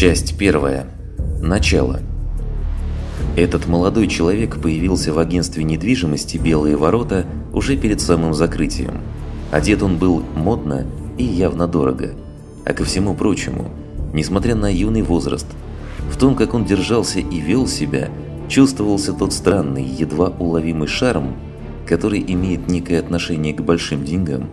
Часть первая. Начало. Этот молодой человек появился в агентстве недвижимости «Белые ворота» уже перед самым закрытием. Одет он был модно и явно дорого. А ко всему прочему, несмотря на юный возраст, в том, как он держался и вел себя, чувствовался тот странный, едва уловимый шарм, который имеет некое отношение к большим деньгам,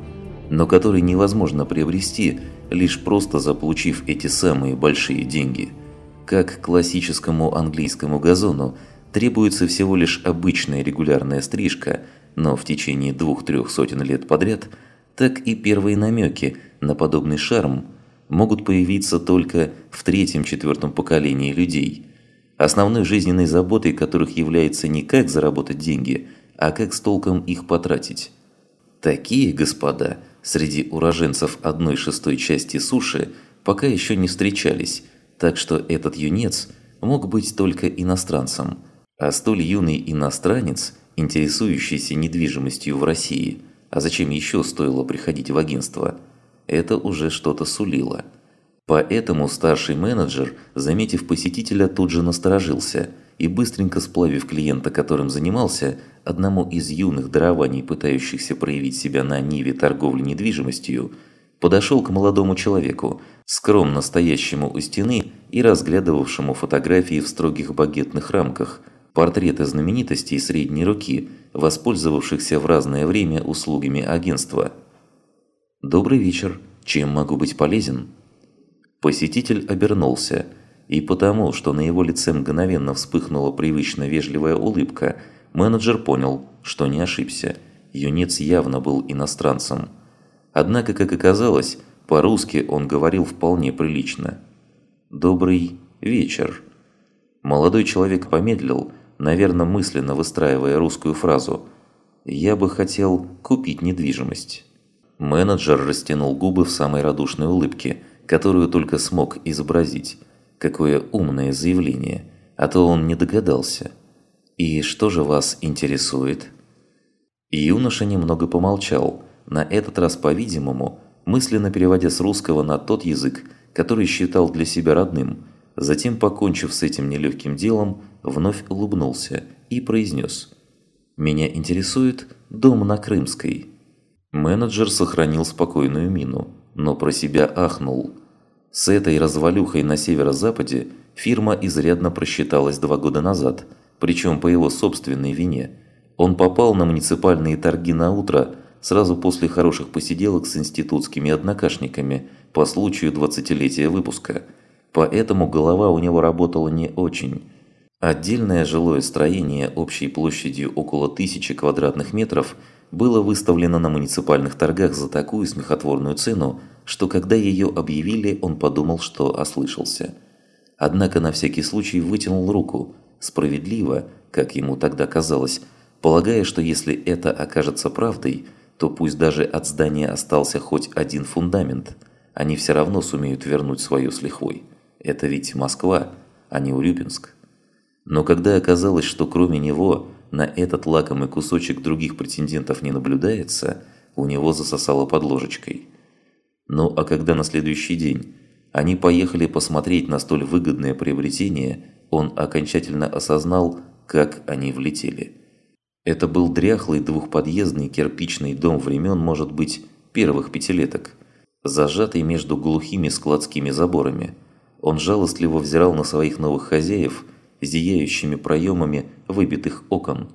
но который невозможно приобрести – лишь просто заполучив эти самые большие деньги. Как классическому английскому газону требуется всего лишь обычная регулярная стрижка, но в течение двух-трех сотен лет подряд, так и первые намеки на подобный шарм могут появиться только в третьем-четвертом поколении людей, основной жизненной заботой которых является не как заработать деньги, а как с толком их потратить. Такие, господа – среди уроженцев одной шестой части суши пока еще не встречались, так что этот юнец мог быть только иностранцем, а столь юный иностранец, интересующийся недвижимостью в России, а зачем еще стоило приходить в агентство, это уже что-то сулило. Поэтому старший менеджер, заметив посетителя, тут же насторожился и, быстренько сплавив клиента, которым занимался, одному из юных дарований, пытающихся проявить себя на ниве торговли недвижимостью, подошел к молодому человеку, скромно стоящему у стены и разглядывавшему фотографии в строгих багетных рамках, портреты знаменитостей средней руки, воспользовавшихся в разное время услугами агентства. «Добрый вечер. Чем могу быть полезен?» Посетитель обернулся, и потому, что на его лице мгновенно вспыхнула привычно вежливая улыбка – Менеджер понял, что не ошибся. Юнец явно был иностранцем. Однако, как оказалось, по-русски он говорил вполне прилично. «Добрый вечер». Молодой человек помедлил, наверное, мысленно выстраивая русскую фразу «Я бы хотел купить недвижимость». Менеджер растянул губы в самой радушной улыбке, которую только смог изобразить. Какое умное заявление, а то он не догадался – «И что же вас интересует?» Юноша немного помолчал, на этот раз, по-видимому, мысленно переводя с русского на тот язык, который считал для себя родным, затем, покончив с этим нелегким делом, вновь улыбнулся и произнес «Меня интересует дом на Крымской». Менеджер сохранил спокойную мину, но про себя ахнул. С этой развалюхой на северо-западе фирма изрядно просчиталась два года назад – причем по его собственной вине. Он попал на муниципальные торги на утро сразу после хороших посиделок с институтскими однокашниками по случаю 20-летия выпуска. Поэтому голова у него работала не очень. Отдельное жилое строение общей площадью около тысячи квадратных метров было выставлено на муниципальных торгах за такую смехотворную цену, что когда ее объявили, он подумал, что ослышался. Однако на всякий случай вытянул руку – справедливо, как ему тогда казалось, полагая, что если это окажется правдой, то пусть даже от здания остался хоть один фундамент, они все равно сумеют вернуть свое с лихвой. Это ведь Москва, а не Урюпинск. Но когда оказалось, что кроме него на этот лакомый кусочек других претендентов не наблюдается, у него засосало под ложечкой. Ну а когда на следующий день они поехали посмотреть на столь выгодное приобретение – он окончательно осознал, как они влетели. Это был дряхлый двухподъездный кирпичный дом времен, может быть, первых пятилеток, зажатый между глухими складскими заборами. Он жалостливо взирал на своих новых хозяев, зияющими проемами выбитых окон,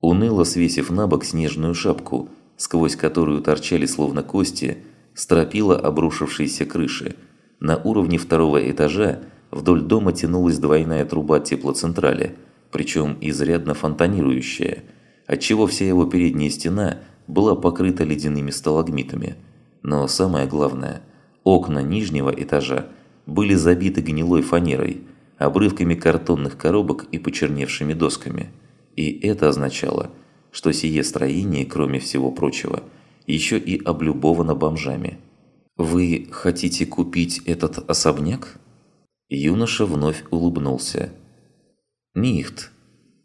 уныло свесив на бок снежную шапку, сквозь которую торчали словно кости, стропила обрушившейся крыши. На уровне второго этажа Вдоль дома тянулась двойная труба теплоцентрали, причем изрядно фонтанирующая, отчего вся его передняя стена была покрыта ледяными сталагмитами. Но самое главное, окна нижнего этажа были забиты гнилой фанерой, обрывками картонных коробок и почерневшими досками. И это означало, что сие строение, кроме всего прочего, еще и облюбовано бомжами. «Вы хотите купить этот особняк?» Юноша вновь улыбнулся. «Нихт.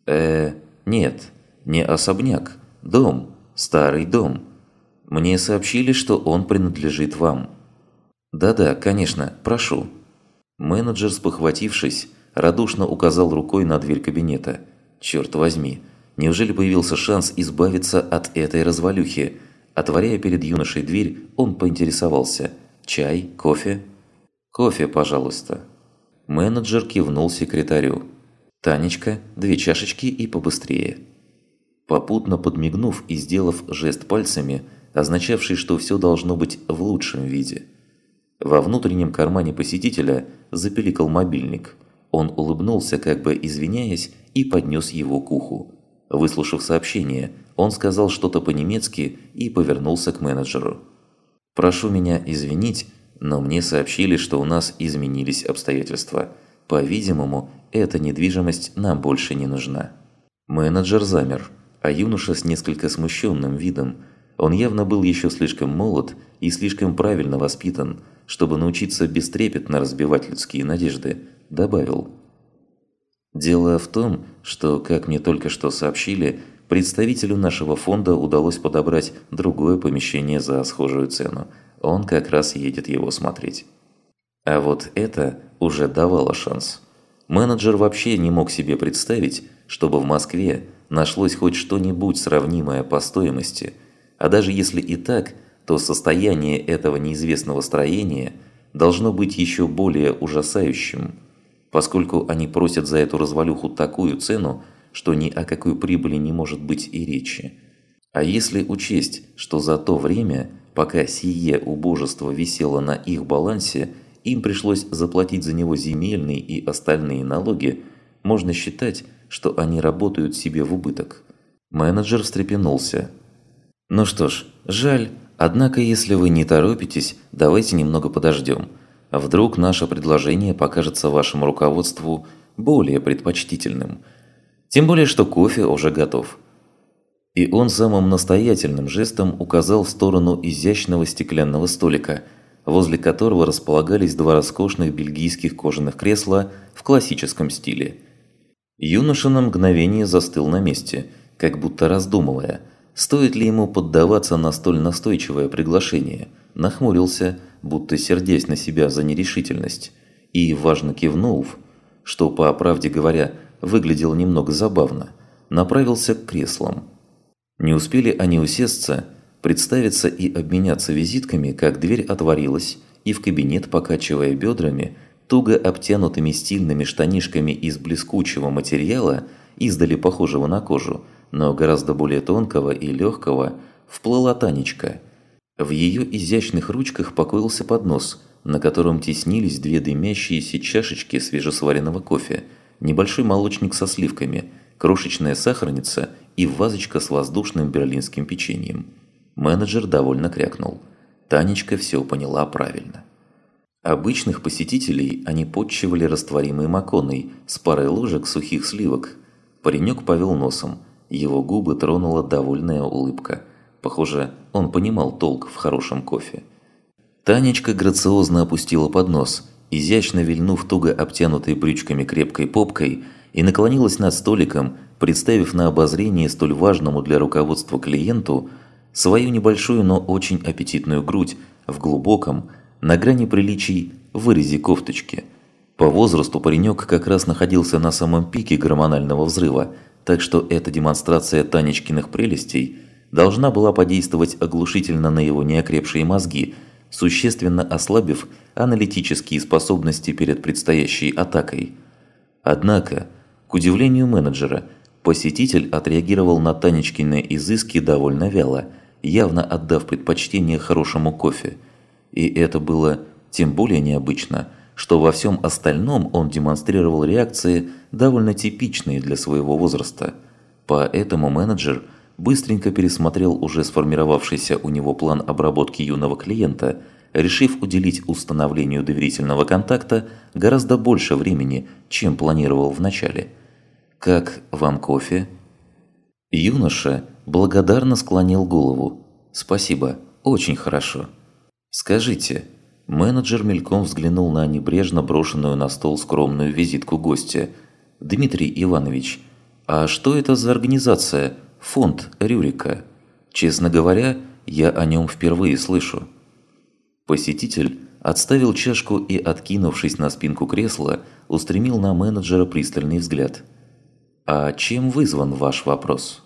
Э, нет, не особняк. Дом. Старый дом. Мне сообщили, что он принадлежит вам». «Да-да, конечно, прошу». Менеджер, спохватившись, радушно указал рукой на дверь кабинета. «Черт возьми, неужели появился шанс избавиться от этой развалюхи?» Отворяя перед юношей дверь, он поинтересовался. «Чай? Кофе?» «Кофе, пожалуйста». Менеджер кивнул секретарю. «Танечка, две чашечки и побыстрее». Попутно подмигнув и сделав жест пальцами, означавший, что все должно быть в лучшем виде. Во внутреннем кармане посетителя запеликал мобильник. Он улыбнулся, как бы извиняясь, и поднес его к уху. Выслушав сообщение, он сказал что-то по-немецки и повернулся к менеджеру. «Прошу меня извинить, но мне сообщили, что у нас изменились обстоятельства. По-видимому, эта недвижимость нам больше не нужна». Менеджер замер а юноша с несколько смущенным видом. Он явно был еще слишком молод и слишком правильно воспитан, чтобы научиться бестрепетно разбивать людские надежды, добавил. «Дело в том, что, как мне только что сообщили, представителю нашего фонда удалось подобрать другое помещение за схожую цену. Он как раз едет его смотреть». А вот это уже давало шанс. Менеджер вообще не мог себе представить, чтобы в Москве нашлось хоть что-нибудь сравнимое по стоимости, а даже если и так, то состояние этого неизвестного строения должно быть еще более ужасающим, поскольку они просят за эту развалюху такую цену, что ни о какой прибыли не может быть и речи. А если учесть, что за то время, пока сие убожество висело на их балансе, им пришлось заплатить за него земельные и остальные налоги, можно считать, что они работают себе в убыток. Менеджер встрепенулся. «Ну что ж, жаль, однако если вы не торопитесь, давайте немного подождем. Вдруг наше предложение покажется вашему руководству более предпочтительным. Тем более, что кофе уже готов». И он самым настоятельным жестом указал в сторону изящного стеклянного столика, возле которого располагались два роскошных бельгийских кожаных кресла в классическом стиле – Юноша на мгновение застыл на месте, как будто раздумывая, стоит ли ему поддаваться на столь настойчивое приглашение, нахмурился, будто сердясь на себя за нерешительность, и, важно кивнув, что, по правде говоря, выглядело немного забавно, направился к креслам. Не успели они усесться, представиться и обменяться визитками, как дверь отворилась, и в кабинет, покачивая бедрами, туго обтянутыми стильными штанишками из блескучего материала, издали похожего на кожу, но гораздо более тонкого и легкого, вплыла Танечка. В ее изящных ручках покоился поднос, на котором теснились две дымящиеся чашечки свежесваренного кофе, небольшой молочник со сливками, крошечная сахарница и вазочка с воздушным берлинским печеньем. Менеджер довольно крякнул. Танечка все поняла правильно. Обычных посетителей они подчивали растворимой маконой с парой ложек сухих сливок. Паренек повел носом, его губы тронула довольная улыбка. Похоже, он понимал толк в хорошем кофе. Танечка грациозно опустила поднос, изящно вильнув туго обтянутой брючками крепкой попкой, и наклонилась над столиком, представив на обозрение столь важному для руководства клиенту свою небольшую, но очень аппетитную грудь в глубоком, на грани приличий вырезе кофточки. По возрасту паренек как раз находился на самом пике гормонального взрыва, так что эта демонстрация Танечкиных прелестей должна была подействовать оглушительно на его неокрепшие мозги, существенно ослабив аналитические способности перед предстоящей атакой. Однако, к удивлению менеджера, посетитель отреагировал на Танечкины изыски довольно вяло, явно отдав предпочтение хорошему кофе – и это было тем более необычно, что во всем остальном он демонстрировал реакции, довольно типичные для своего возраста. Поэтому менеджер быстренько пересмотрел уже сформировавшийся у него план обработки юного клиента, решив уделить установлению доверительного контакта гораздо больше времени, чем планировал вначале. «Как вам кофе?» Юноша благодарно склонил голову. «Спасибо, очень хорошо». «Скажите...» Менеджер мельком взглянул на небрежно брошенную на стол скромную визитку гостя. «Дмитрий Иванович, а что это за организация? Фонд Рюрика? Честно говоря, я о нем впервые слышу». Посетитель отставил чашку и, откинувшись на спинку кресла, устремил на менеджера пристальный взгляд. «А чем вызван ваш вопрос?»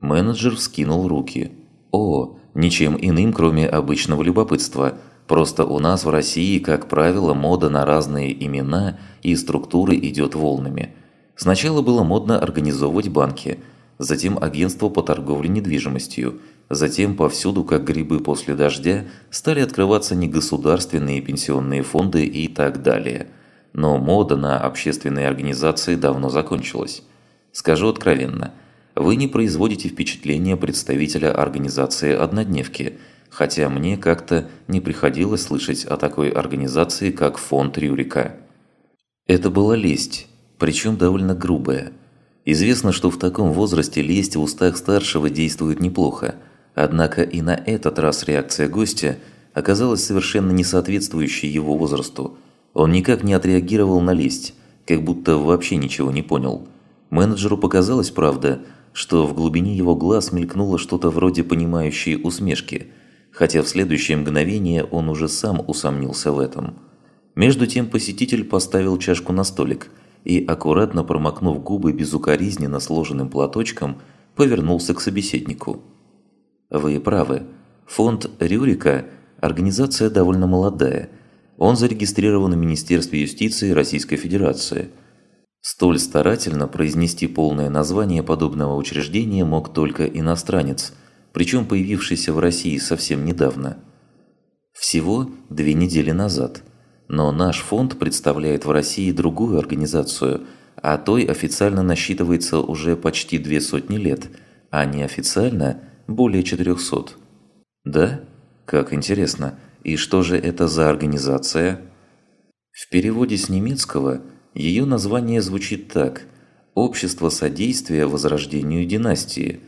Менеджер вскинул руки. «О, ничем иным, кроме обычного любопытства. Просто у нас в России, как правило, мода на разные имена и структуры идет волнами. Сначала было модно организовывать банки, затем агентство по торговле недвижимостью, затем повсюду, как грибы после дождя, стали открываться негосударственные пенсионные фонды и так далее. Но мода на общественные организации давно закончилась. Скажу откровенно, вы не производите впечатление представителя организации «Однодневки», хотя мне как-то не приходилось слышать о такой организации, как фонд Рюрика. Это была лесть, причем довольно грубая. Известно, что в таком возрасте лесть в устах старшего действует неплохо, однако и на этот раз реакция гостя оказалась совершенно не соответствующей его возрасту. Он никак не отреагировал на лесть, как будто вообще ничего не понял. Менеджеру показалось, правда, что в глубине его глаз мелькнуло что-то вроде понимающей усмешки, хотя в следующее мгновение он уже сам усомнился в этом. Между тем посетитель поставил чашку на столик и, аккуратно промокнув губы безукоризненно сложенным платочком, повернулся к собеседнику. «Вы правы. Фонд Рюрика – организация довольно молодая. Он зарегистрирован в Министерстве юстиции Российской Федерации – Столь старательно произнести полное название подобного учреждения мог только иностранец, причем появившийся в России совсем недавно. Всего две недели назад. Но наш фонд представляет в России другую организацию, а той официально насчитывается уже почти две сотни лет, а неофициально более 400. Да? Как интересно. И что же это за организация? В переводе с немецкого – ее название звучит так – «Общество содействия возрождению династии».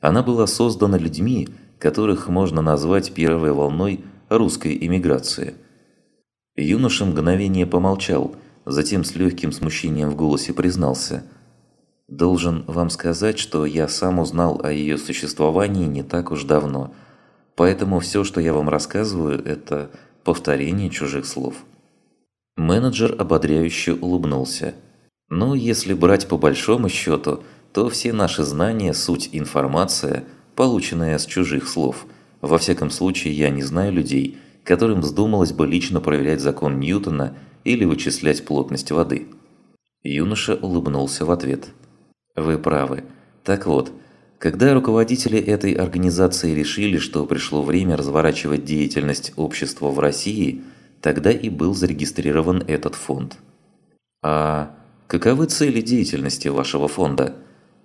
Она была создана людьми, которых можно назвать первой волной русской эмиграции. Юноша мгновение помолчал, затем с легким смущением в голосе признался. «Должен вам сказать, что я сам узнал о ее существовании не так уж давно, поэтому все, что я вам рассказываю, это повторение чужих слов». Менеджер ободряюще улыбнулся. «Ну, если брать по большому счету, то все наши знания – суть информация, полученная с чужих слов. Во всяком случае, я не знаю людей, которым вздумалось бы лично проверять закон Ньютона или вычислять плотность воды». Юноша улыбнулся в ответ. «Вы правы. Так вот, когда руководители этой организации решили, что пришло время разворачивать деятельность общества в России – Тогда и был зарегистрирован этот фонд. А каковы цели деятельности вашего фонда?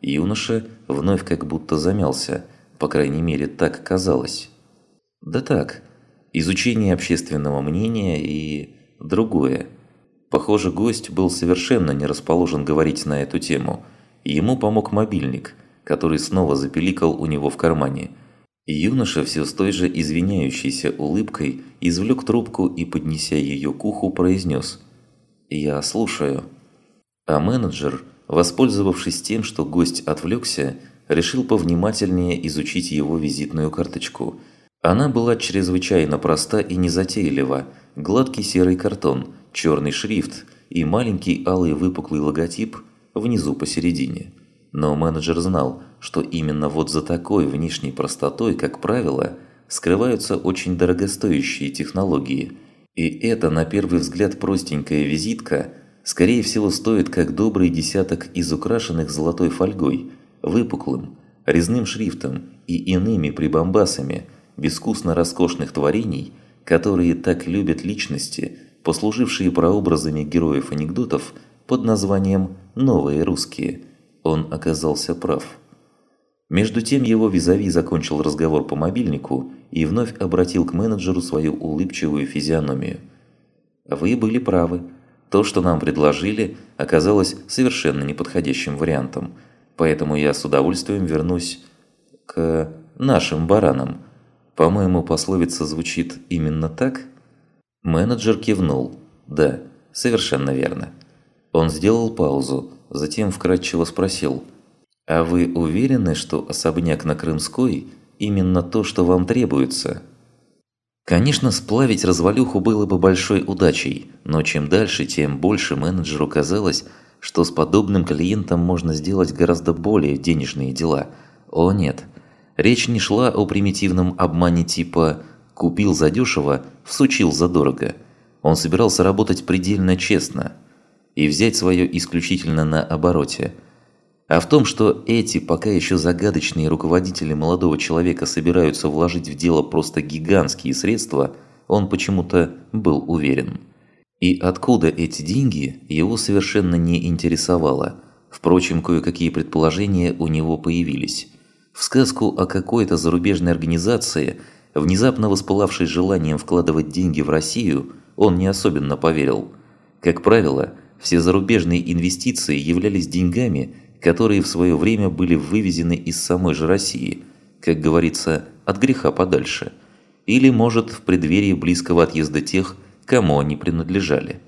Юноша вновь как будто замялся, по крайней мере так казалось. Да так, изучение общественного мнения и другое. Похоже, гость был совершенно не расположен говорить на эту тему. Ему помог мобильник, который снова запеликал у него в кармане – Юноша все с той же извиняющейся улыбкой извлек трубку и, поднеся ее к уху, произнес «Я слушаю». А менеджер, воспользовавшись тем, что гость отвлекся, решил повнимательнее изучить его визитную карточку. Она была чрезвычайно проста и незатейлива, гладкий серый картон, черный шрифт и маленький алый выпуклый логотип внизу посередине – но менеджер знал, что именно вот за такой внешней простотой, как правило, скрываются очень дорогостоящие технологии. И это, на первый взгляд, простенькая визитка, скорее всего, стоит как добрый десяток из украшенных золотой фольгой, выпуклым, резным шрифтом и иными прибамбасами безвкусно роскошных творений, которые так любят личности, послужившие прообразами героев анекдотов под названием «Новые русские», он оказался прав. Между тем его визави закончил разговор по мобильнику и вновь обратил к менеджеру свою улыбчивую физиономию. «Вы были правы. То, что нам предложили, оказалось совершенно неподходящим вариантом, поэтому я с удовольствием вернусь к нашим баранам. По-моему, пословица звучит именно так?» Менеджер кивнул. «Да, совершенно верно». Он сделал паузу, затем вкратчиво спросил, «А вы уверены, что особняк на Крымской – именно то, что вам требуется?» Конечно, сплавить развалюху было бы большой удачей, но чем дальше, тем больше менеджеру казалось, что с подобным клиентом можно сделать гораздо более денежные дела. О нет, речь не шла о примитивном обмане типа «купил задешево, всучил задорого». Он собирался работать предельно честно и взять свое исключительно на обороте. А в том, что эти пока еще загадочные руководители молодого человека собираются вложить в дело просто гигантские средства, он почему-то был уверен. И откуда эти деньги, его совершенно не интересовало. Впрочем, кое-какие предположения у него появились. В сказку о какой-то зарубежной организации, внезапно воспылавшей желанием вкладывать деньги в Россию, он не особенно поверил. Как правило, все зарубежные инвестиции являлись деньгами, которые в свое время были вывезены из самой же России, как говорится, от греха подальше, или, может, в преддверии близкого отъезда тех, кому они принадлежали.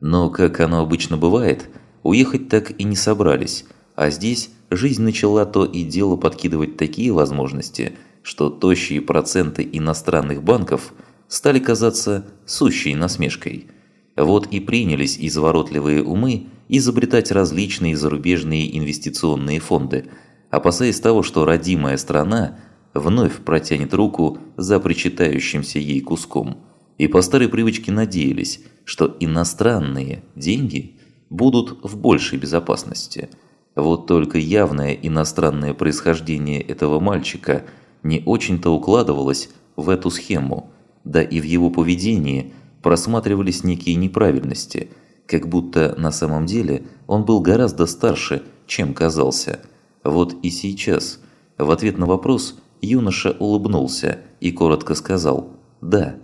Но, как оно обычно бывает, уехать так и не собрались, а здесь жизнь начала то и дело подкидывать такие возможности, что тощие проценты иностранных банков стали казаться сущей насмешкой. Вот и принялись изворотливые умы изобретать различные зарубежные инвестиционные фонды, опасаясь того, что родимая страна вновь протянет руку за причитающимся ей куском. И по старой привычке надеялись, что иностранные деньги будут в большей безопасности. Вот только явное иностранное происхождение этого мальчика не очень-то укладывалось в эту схему, да и в его поведении просматривались некие неправильности – как будто на самом деле он был гораздо старше, чем казался. Вот и сейчас, в ответ на вопрос, юноша улыбнулся и коротко сказал «да».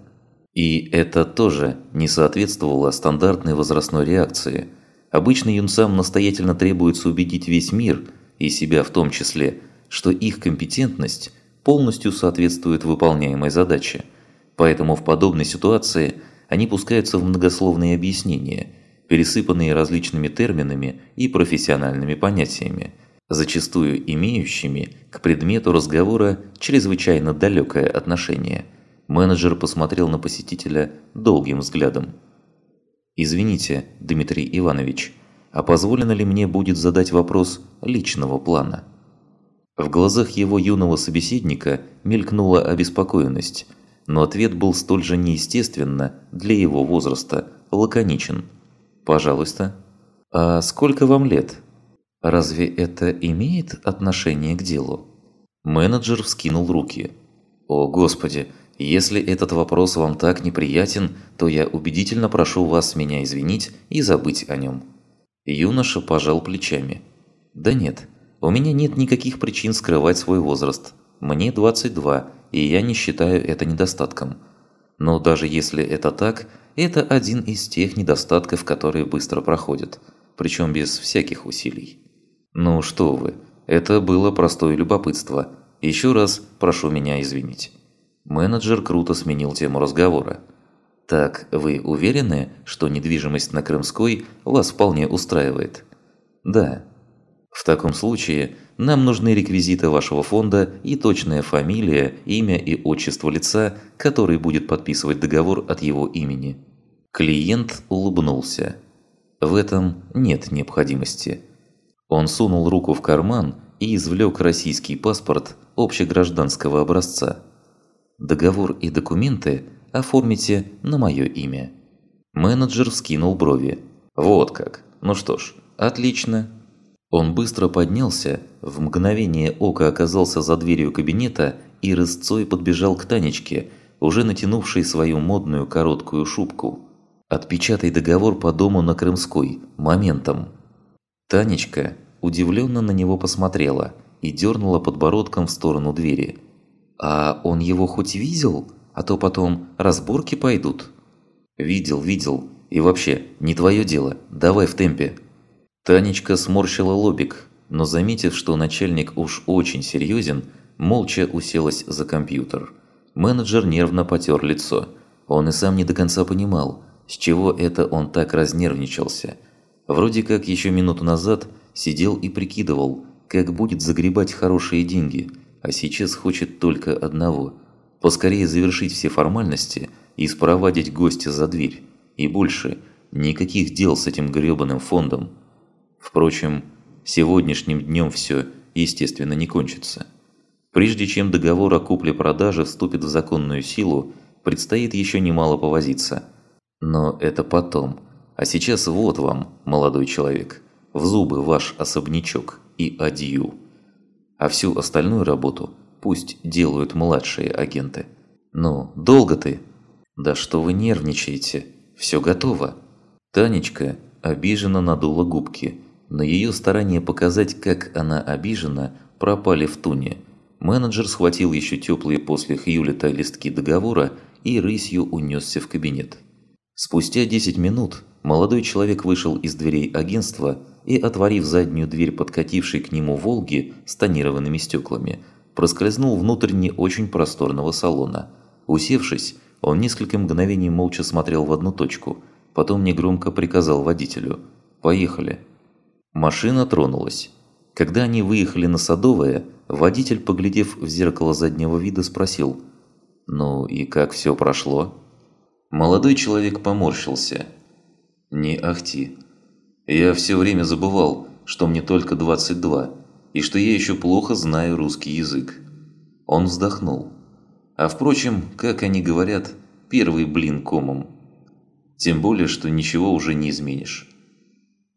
И это тоже не соответствовало стандартной возрастной реакции. Обычно юнцам настоятельно требуется убедить весь мир, и себя в том числе, что их компетентность полностью соответствует выполняемой задаче. Поэтому в подобной ситуации они пускаются в многословные объяснения – пересыпанные различными терминами и профессиональными понятиями, зачастую имеющими к предмету разговора чрезвычайно далекое отношение. Менеджер посмотрел на посетителя долгим взглядом. «Извините, Дмитрий Иванович, а позволено ли мне будет задать вопрос личного плана?» В глазах его юного собеседника мелькнула обеспокоенность, но ответ был столь же неестественно для его возраста, лаконичен – «Пожалуйста». «А сколько вам лет?» «Разве это имеет отношение к делу?» Менеджер вскинул руки. «О, Господи, если этот вопрос вам так неприятен, то я убедительно прошу вас меня извинить и забыть о нем». Юноша пожал плечами. «Да нет, у меня нет никаких причин скрывать свой возраст. Мне 22, и я не считаю это недостатком. Но даже если это так, это один из тех недостатков, которые быстро проходят, причем без всяких усилий. Ну что вы, это было простое любопытство. Еще раз прошу меня извинить. Менеджер круто сменил тему разговора. Так, вы уверены, что недвижимость на Крымской вас вполне устраивает? Да. В таком случае нам нужны реквизиты вашего фонда и точная фамилия, имя и отчество лица, который будет подписывать договор от его имени. Клиент улыбнулся. В этом нет необходимости. Он сунул руку в карман и извлек российский паспорт общегражданского образца. Договор и документы оформите на мое имя. Менеджер вскинул брови. Вот как. Ну что ж, отлично. Он быстро поднялся, в мгновение ока оказался за дверью кабинета и рысцой подбежал к Танечке, уже натянувшей свою модную короткую шубку. «Отпечатай договор по дому на Крымской, моментом». Танечка удивленно на него посмотрела и дернула подбородком в сторону двери. «А он его хоть видел? А то потом разборки пойдут». «Видел, видел. И вообще, не твое дело. Давай в темпе». Танечка сморщила лобик, но заметив, что начальник уж очень серьезен, молча уселась за компьютер. Менеджер нервно потер лицо. Он и сам не до конца понимал, с чего это он так разнервничался. Вроде как еще минуту назад сидел и прикидывал, как будет загребать хорошие деньги, а сейчас хочет только одного – Поскорее завершить все формальности и спровадить гостя за дверь. И больше никаких дел с этим грёбаным фондом. Впрочем, сегодняшним днем все, естественно, не кончится. Прежде чем договор о купле-продаже вступит в законную силу, предстоит еще немало повозиться. Но это потом. А сейчас вот вам, молодой человек, в зубы ваш особнячок и адью. А всю остальную работу пусть делают младшие агенты. Ну, долго ты? Да что вы нервничаете? Все готово. Танечка обиженно надула губки. На ее старание показать, как она обижена, пропали в туне. Менеджер схватил еще теплые после Хьюлета листки договора и рысью унесся в кабинет. Спустя 10 минут молодой человек вышел из дверей агентства и, отворив заднюю дверь подкатившей к нему «Волги» с тонированными стеклами, проскользнул внутрь не очень просторного салона. Усевшись, он несколько мгновений молча смотрел в одну точку, потом негромко приказал водителю «Поехали». Машина тронулась. Когда они выехали на Садовое, водитель, поглядев в зеркало заднего вида, спросил «Ну и как все прошло?» Молодой человек поморщился. «Не ахти. Я все время забывал, что мне только 22, и что я еще плохо знаю русский язык». Он вздохнул. А впрочем, как они говорят, первый блин комом. Тем более, что ничего уже не изменишь.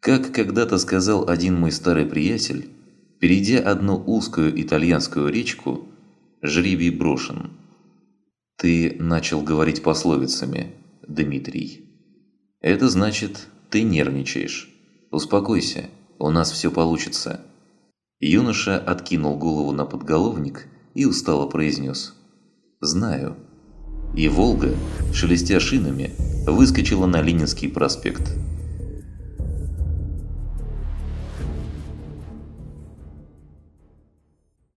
Как когда-то сказал один мой старый приятель, перейдя одну узкую итальянскую речку, жребий брошен. Ты начал говорить пословицами, Дмитрий. Это значит, ты нервничаешь. Успокойся, у нас все получится. Юноша откинул голову на подголовник и устало произнес. Знаю. И «Волга», шелестя шинами, выскочила на Ленинский проспект.